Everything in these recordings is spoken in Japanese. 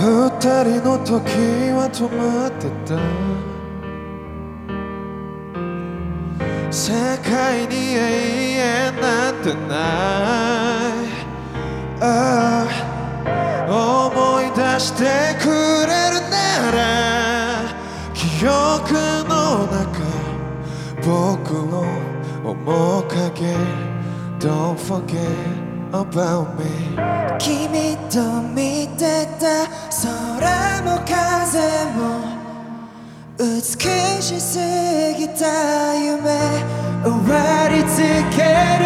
二人の時は止まってた。世界に永遠なんてない。ああ思い出してくれるなら記憶の中僕を面影 Don't forget about me しすぎた夢終わりつける。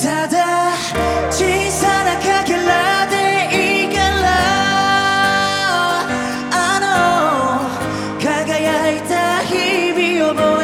ただ小さな欠片でいいから。あの輝いた日々を思い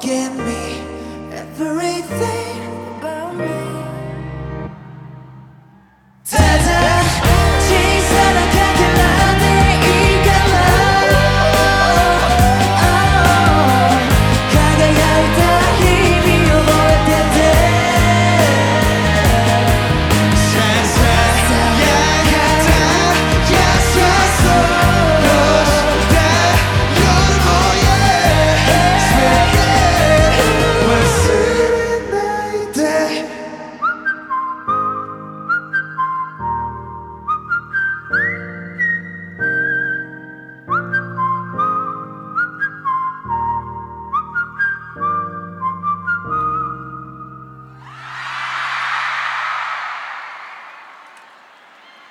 Give me.